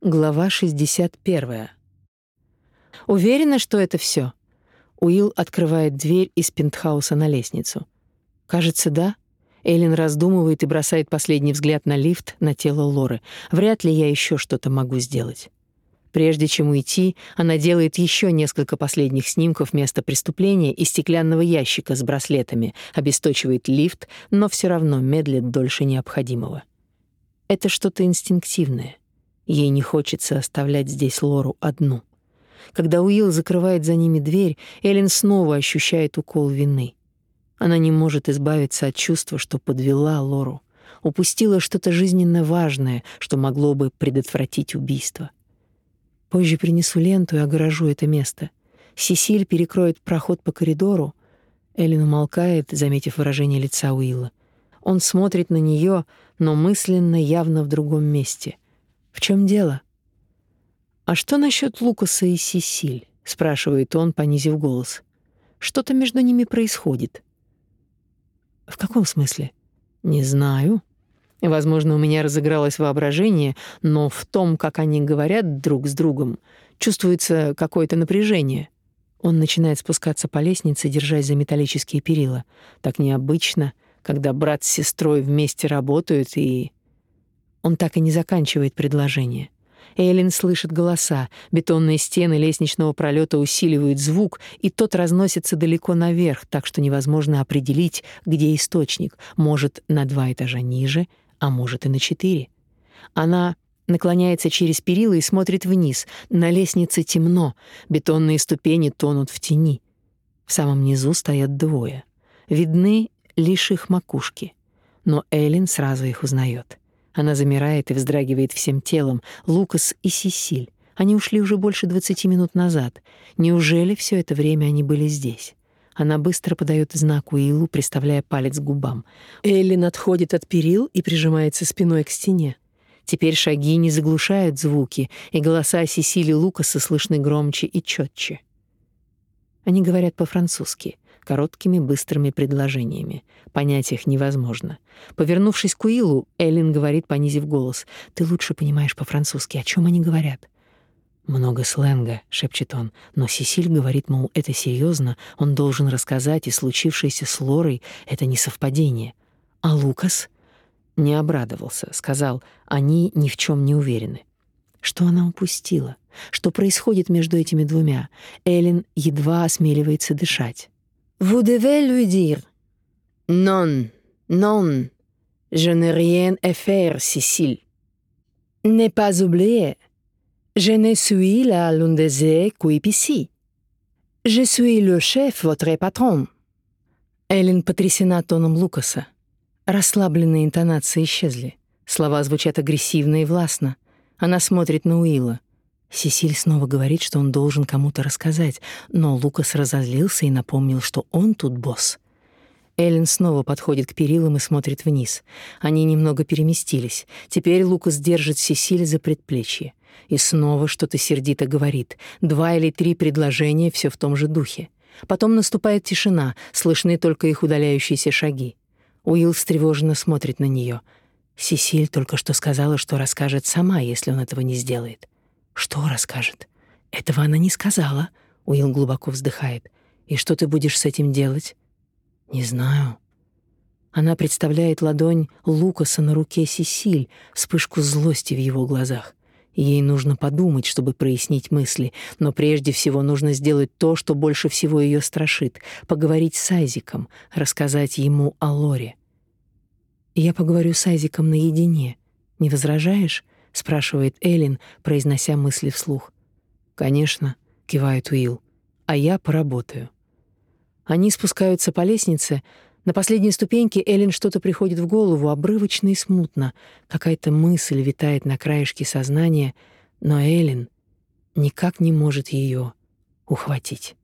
Глава 61. Уверена, что это все. Уилл открывает дверь из пентхауса на лестницу. Кажется, да. Эллен раздумывает и бросает последний взгляд на лифт, на тело Лоры. Вряд ли я еще что-то могу сделать. Прежде чем уйти, она делает еще несколько последних снимков места преступления и стеклянного ящика с браслетами, обесточивает лифт, но все равно медлит дольше необходимого. Это что-то инстинктивное — Ей не хочется оставлять здесь Лору одну. Когда Уилл закрывает за ними дверь, Эллен снова ощущает укол вины. Она не может избавиться от чувства, что подвела Лору, упустила что-то жизненно важное, что могло бы предотвратить убийство. Позже принесу ленту и огорожу это место. Сесиль перекроет проход по коридору. Эллен умолкает, заметив выражение лица Уилла. Он смотрит на нее, но мысленно явно в другом месте — в чем дело? А что насчет Лукаса и Сесиль? спрашивает он, понизив голос. Что-то между ними происходит. В каком смысле? Не знаю. Возможно, у меня разыгралось воображение, но в том, как они говорят друг с другом, чувствуется какое-то напряжение. Он начинает спускаться по лестнице, держась за металлические перила. Так необычно, когда брат с сестрой вместе работают и он так и не заканчивает предложение. Эйлин слышит голоса, бетонные стены лестничного пролета усиливают звук, и тот разносится далеко наверх, так что невозможно определить, где источник, может, на два этажа ниже, а может и на четыре. Она наклоняется через перила и смотрит вниз. На лестнице темно, бетонные ступени тонут в тени. В самом низу стоят двое. Видны лишь их макушки, но Эллен сразу их узнает. Она замирает и вздрагивает всем телом. Лукас и Сесиль. Они ушли уже больше двадцати минут назад. Неужели все это время они были здесь? Она быстро подает знак Уиллу, приставляя палец к губам. Эллен отходит от перил и прижимается спиной к стене. Теперь шаги не заглушают звуки, и голоса Сесили Лукаса слышны громче и четче. Они говорят по-французски короткими быстрыми предложениями. Понять их невозможно. Повернувшись к Уиллу, Эллен говорит, понизив голос: "Ты лучше понимаешь по-французски, о чем они говорят?" Много сленга, шепчет он, но Сесиль говорит, мол, это серьезно, он должен рассказать, и случившееся с Лорой это не совпадение. А Лукас не обрадовался, сказал: "Они ни в чем не уверены". Что она упустила? Что происходит между этими двумя? Эллен едва осмеливается дышать. Vous devez lui dire Non, non, je n'ai rien à faire, Cécile. Ne pas oublier, je ne suis la des ici. Je suis le chef, votre patron. Эллен потрясена тоном Лукаса. Расслабленные интонации исчезли. Слова звучат агрессивно и властно. Она смотрит на Уилла. Сесиль снова говорит, что он должен кому-то рассказать, но Лукас разозлился и напомнил, что он тут босс. Эллен снова подходит к перилам и смотрит вниз. Они немного переместились. Теперь Лукас держит Сесиль за предплечье. И снова что-то сердито говорит. Два или три предложения все в том же духе. Потом наступает тишина, слышны только их удаляющиеся шаги. Уилл встревоженно смотрит на нее. Сесиль только что сказала, что расскажет сама, если он этого не сделает. Что расскажет? Этого она не сказала. Уилл глубоко вздыхает. И что ты будешь с этим делать? Не знаю. Она представляет ладонь Лукаса на руке Сесиль, вспышку злости в его глазах. Ей нужно подумать, чтобы прояснить мысли, но прежде всего нужно сделать то, что больше всего ее страшит поговорить с Айзиком, рассказать ему о Лоре. Я поговорю с Айзиком наедине. Не возражаешь? Спрашивает Элин, произнося мысли вслух. Конечно, кивает Уилл. А я поработаю. Они спускаются по лестнице. На последней ступеньке Элин что-то приходит в голову, обрывочно и смутно. Какая-то мысль витает на краешке сознания, но Элин никак не может ее ухватить.